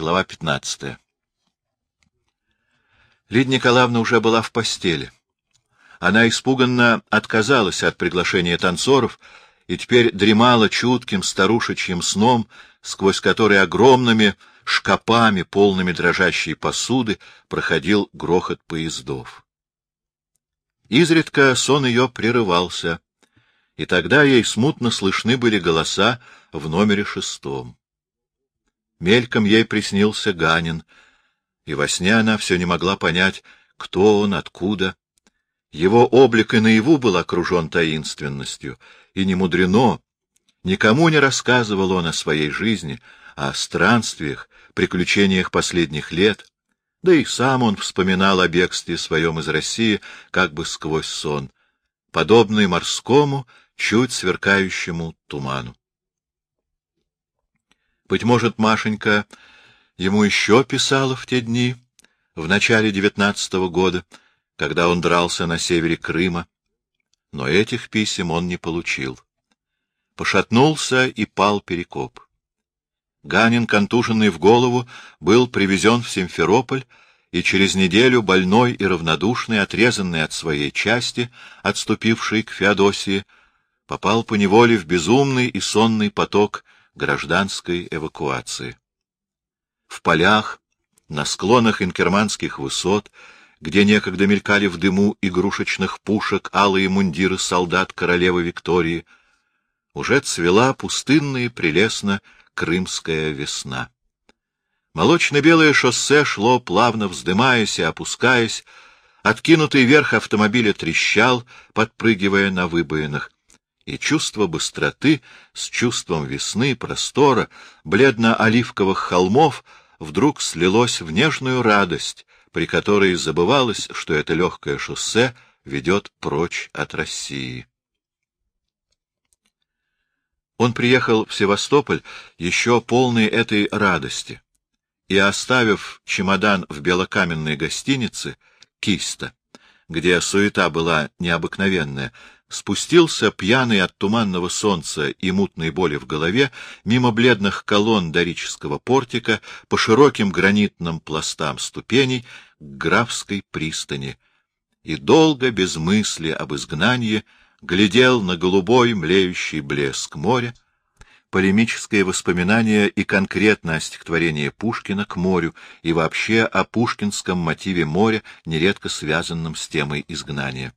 Глава 15. Лидия Николаевна уже была в постели. Она испуганно отказалась от приглашения танцоров и теперь дремала чутким старушечьим сном, сквозь который огромными шкапами, полными дрожащей посуды, проходил грохот поездов. Изредка сон ее прерывался, и тогда ей смутно слышны были голоса в номере шестом. Мельком ей приснился Ганин, и во сне она все не могла понять, кто он, откуда. Его облик и наяву был окружен таинственностью, и не мудрено. Никому не рассказывал он о своей жизни, о странствиях, приключениях последних лет, да и сам он вспоминал о бегстве своем из России как бы сквозь сон, подобный морскому, чуть сверкающему туману. Быть может, Машенька ему еще писала в те дни, в начале девятнадцатого года, когда он дрался на севере Крыма, но этих писем он не получил. Пошатнулся и пал Перекоп. Ганин, контуженный в голову, был привезен в Симферополь, и через неделю больной и равнодушный, отрезанный от своей части, отступивший к Феодосии, попал по неволе в безумный и сонный поток гражданской эвакуации. В полях, на склонах инкерманских высот, где некогда мелькали в дыму игрушечных пушек алые мундиры солдат королевы Виктории, уже цвела пустынно и прелестно крымская весна. Молочно-белое шоссе шло, плавно вздымаясь и опускаясь, откинутый верх автомобиля трещал, подпрыгивая на выбоинах, и чувство быстроты с чувством весны, простора, бледно-оливковых холмов вдруг слилось в нежную радость, при которой забывалось, что это легкое шоссе ведет прочь от России. Он приехал в Севастополь еще полный этой радости и, оставив чемодан в белокаменной гостинице «Киста», где суета была необыкновенная, спустился пьяный от туманного солнца и мутной боли в голове мимо бледных колонн дорического портика по широким гранитным пластам ступеней к графской пристани и долго без мысли об изгнании глядел на голубой млеющий блеск моря, полемическое воспоминание и конкретно о стихотворении Пушкина к морю и вообще о пушкинском мотиве моря, нередко связанном с темой изгнания.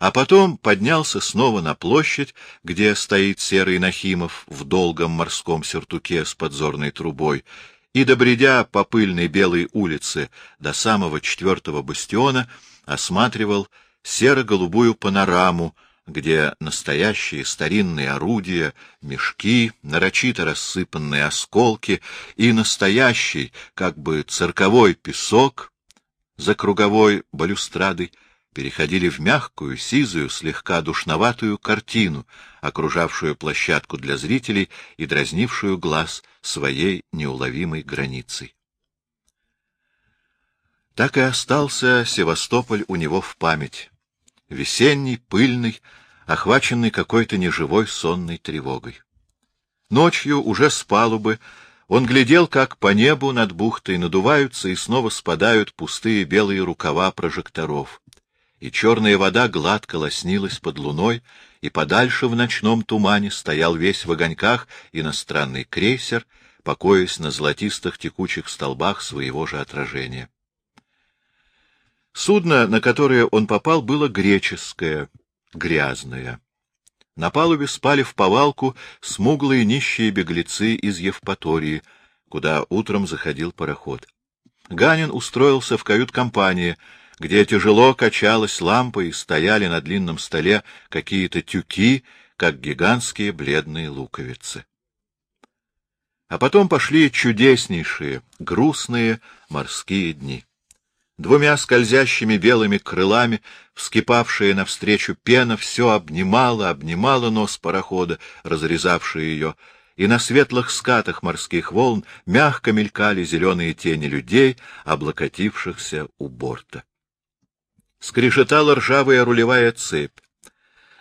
А потом поднялся снова на площадь, где стоит серый Нахимов в долгом морском сюртуке с подзорной трубой, и, добредя по пыльной белой улице до самого четвертого бастиона, осматривал серо-голубую панораму, где настоящие старинные орудия, мешки, нарочито рассыпанные осколки и настоящий, как бы цирковой песок за круговой балюстрадой переходили в мягкую, сизую, слегка душноватую картину, окружавшую площадку для зрителей и дразнившую глаз своей неуловимой границей. Так и остался Севастополь у него в память. Весенний, пыльный, охваченный какой-то неживой сонной тревогой. Ночью, уже с палубы, он глядел, как по небу над бухтой надуваются и снова спадают пустые белые рукава прожекторов и черная вода гладко лоснилась под луной, и подальше в ночном тумане стоял весь в огоньках иностранный крейсер, покоясь на золотистых текучих столбах своего же отражения. Судно, на которое он попал, было греческое, грязное. На палубе спали в повалку смуглые нищие беглецы из Евпатории, куда утром заходил пароход. Ганин устроился в кают-компании — где тяжело качалась лампа и стояли на длинном столе какие-то тюки, как гигантские бледные луковицы. А потом пошли чудеснейшие, грустные морские дни. Двумя скользящими белыми крылами, вскипавшая навстречу пена, все обнимала, обнимала нос парохода, разрезавший ее, и на светлых скатах морских волн мягко мелькали зеленые тени людей, облокотившихся у борта. Скрежетала ржавая рулевая цепь.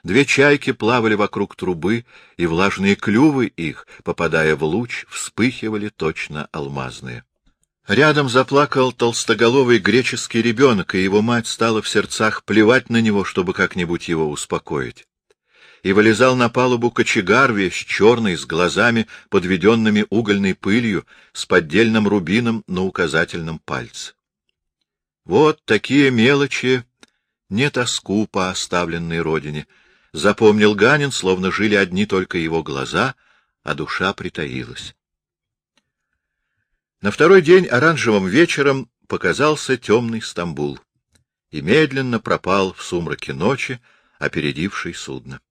Две чайки плавали вокруг трубы, и влажные клювы их, попадая в луч, вспыхивали точно алмазные. Рядом заплакал толстоголовый греческий ребенок, и его мать стала в сердцах плевать на него, чтобы как-нибудь его успокоить. И вылезал на палубу кочегар весь черный, с глазами, подведенными угольной пылью, с поддельным рубином на указательном пальце. Вот такие мелочи, не тоску по оставленной родине, запомнил Ганин, словно жили одни только его глаза, а душа притаилась. На второй день оранжевым вечером показался темный Стамбул и медленно пропал в сумраке ночи, опередивший судно.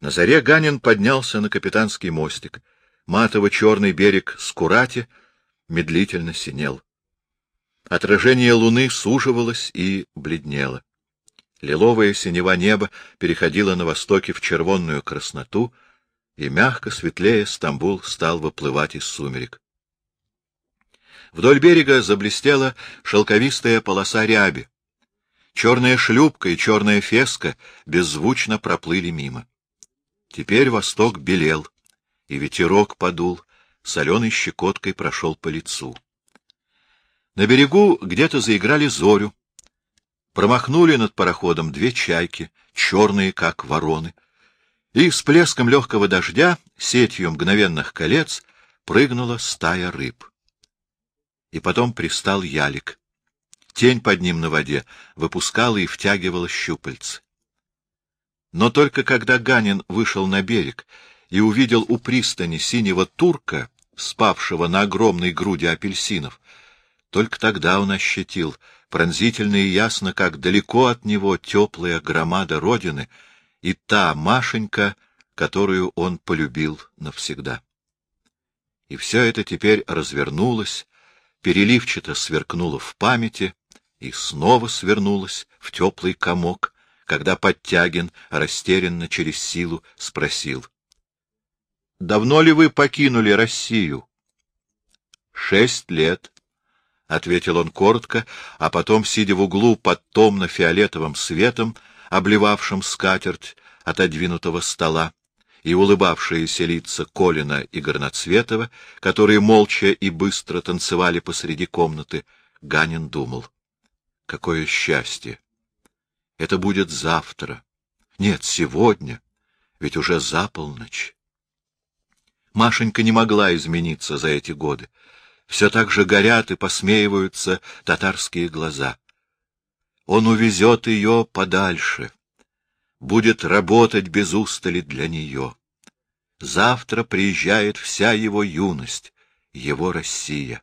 На заре Ганин поднялся на капитанский мостик. Матово-черный берег Скурати медлительно синел. Отражение луны суживалось и бледнело. Лиловое синева неба переходило на востоке в червонную красноту, и мягко светлее Стамбул стал выплывать из сумерек. Вдоль берега заблестела шелковистая полоса ряби. Черная шлюпка и черная феска беззвучно проплыли мимо. Теперь восток белел, и ветерок подул, соленой щекоткой прошел по лицу. На берегу где-то заиграли зорю. Промахнули над пароходом две чайки, черные, как вороны. И с плеском легкого дождя, сетью мгновенных колец, прыгнула стая рыб и потом пристал ялик. Тень под ним на воде выпускала и втягивала щупальцы. Но только когда Ганин вышел на берег и увидел у пристани синего турка, спавшего на огромной груди апельсинов, только тогда он ощутил пронзительно и ясно, как далеко от него теплая громада Родины и та Машенька, которую он полюбил навсегда. И все это теперь развернулось, переливчато сверкнула в памяти и снова свернулась в теплый комок, когда Подтягин растерянно через силу спросил. — Давно ли вы покинули Россию? — Шесть лет, — ответил он коротко, а потом, сидя в углу под томно-фиолетовым светом, обливавшим скатерть отодвинутого стола, и улыбавшиеся лица Колина и Горноцветова, которые молча и быстро танцевали посреди комнаты, Ганин думал. Какое счастье! Это будет завтра. Нет, сегодня, ведь уже за полночь. Машенька не могла измениться за эти годы. Все так же горят и посмеиваются татарские глаза. Он увезет ее подальше будет работать без устали для нее. Завтра приезжает вся его юность, его Россия.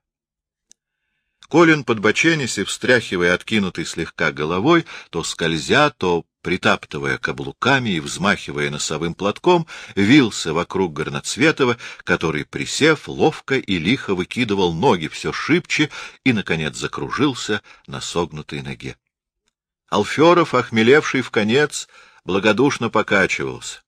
Колин, подбоченясь и встряхивая откинутой слегка головой, то скользя, то притаптывая каблуками и взмахивая носовым платком, вился вокруг Горноцветова, который, присев, ловко и лихо выкидывал ноги все шибче и, наконец, закружился на согнутой ноге. Алферов, охмелевший в конец, благодушно покачивался.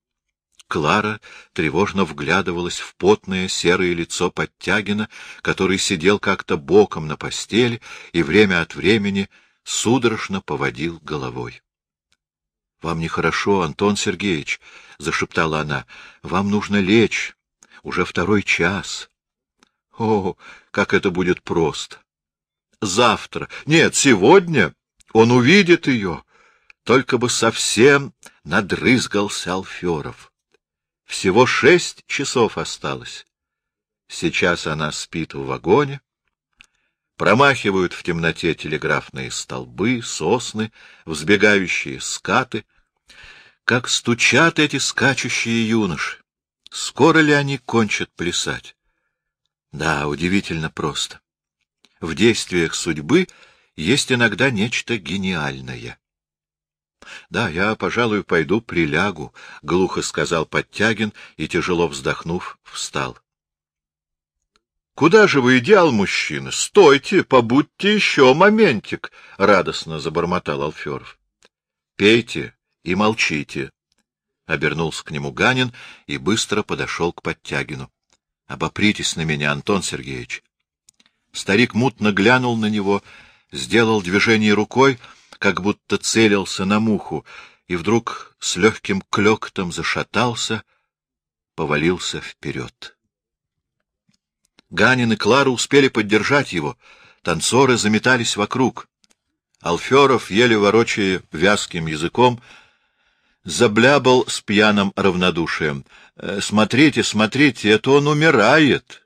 Клара тревожно вглядывалась в потное серое лицо Подтягина, который сидел как-то боком на постели и время от времени судорожно поводил головой. — Вам нехорошо, Антон Сергеевич, — зашептала она. — Вам нужно лечь. Уже второй час. О, как это будет просто! Завтра, нет, сегодня он увидит ее, только бы совсем надрызгался Алферов. Всего шесть часов осталось. Сейчас она спит в вагоне. Промахивают в темноте телеграфные столбы, сосны, взбегающие скаты. Как стучат эти скачущие юноши! Скоро ли они кончат плясать? Да, удивительно просто. В действиях судьбы есть иногда нечто гениальное. — Да, я, пожалуй, пойду прилягу, — глухо сказал Подтягин и, тяжело вздохнув, встал. — Куда же вы, идеал мужчины? Стойте, побудьте еще моментик! — радостно забормотал Алферов. — Пейте и молчите! — обернулся к нему Ганин и быстро подошел к Подтягину. — Обопритесь на меня, Антон Сергеевич. Старик мутно глянул на него, сделал движение рукой — как будто целился на муху, и вдруг с легким клёктом зашатался, повалился вперед. Ганин и Клара успели поддержать его. Танцоры заметались вокруг. Алферов, еле ворочая вязким языком, заблябал с пьяным равнодушием. «Э, — Смотрите, смотрите, это он умирает!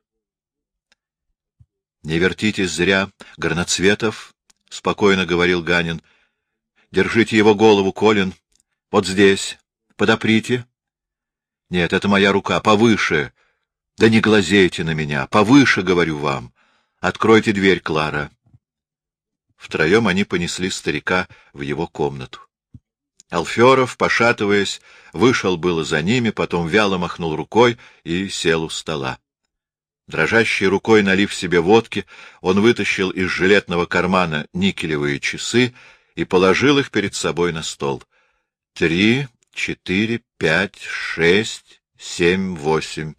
— Не вертитесь зря, Горноцветов, — спокойно говорил Ганин. — Держите его голову, Колин. Вот здесь. Подоприте. — Нет, это моя рука. Повыше. Да не глазейте на меня. Повыше, говорю вам. Откройте дверь, Клара. Втроем они понесли старика в его комнату. Алферов, пошатываясь, вышел было за ними, потом вяло махнул рукой и сел у стола. Дрожащей рукой, налив себе водки, он вытащил из жилетного кармана никелевые часы и положил их перед собой на стол. Три, четыре, пять, шесть, семь, восемь.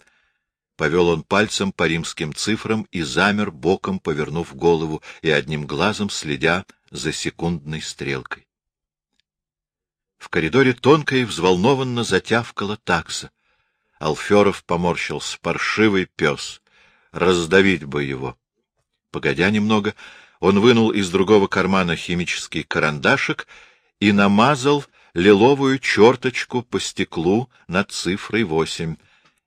Повел он пальцем по римским цифрам и замер, боком повернув голову и одним глазом следя за секундной стрелкой. В коридоре тонко и взволнованно затявкала такса. Алферов поморщился. Паршивый пес. Раздавить бы его. Погодя немного, он вынул из другого кармана химический карандашик и намазал лиловую черточку по стеклу над цифрой восемь.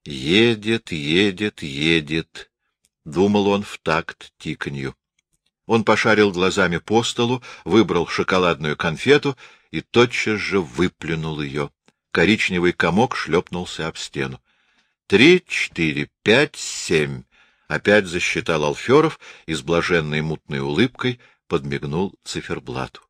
Едет, едет, едет, — думал он в такт тиканью. Он пошарил глазами по столу, выбрал шоколадную конфету и тотчас же выплюнул ее. Коричневый комок шлепнулся об стену. Три, четыре, пять, семь. Опять засчитал Алферов и с блаженной мутной улыбкой подмигнул циферблату.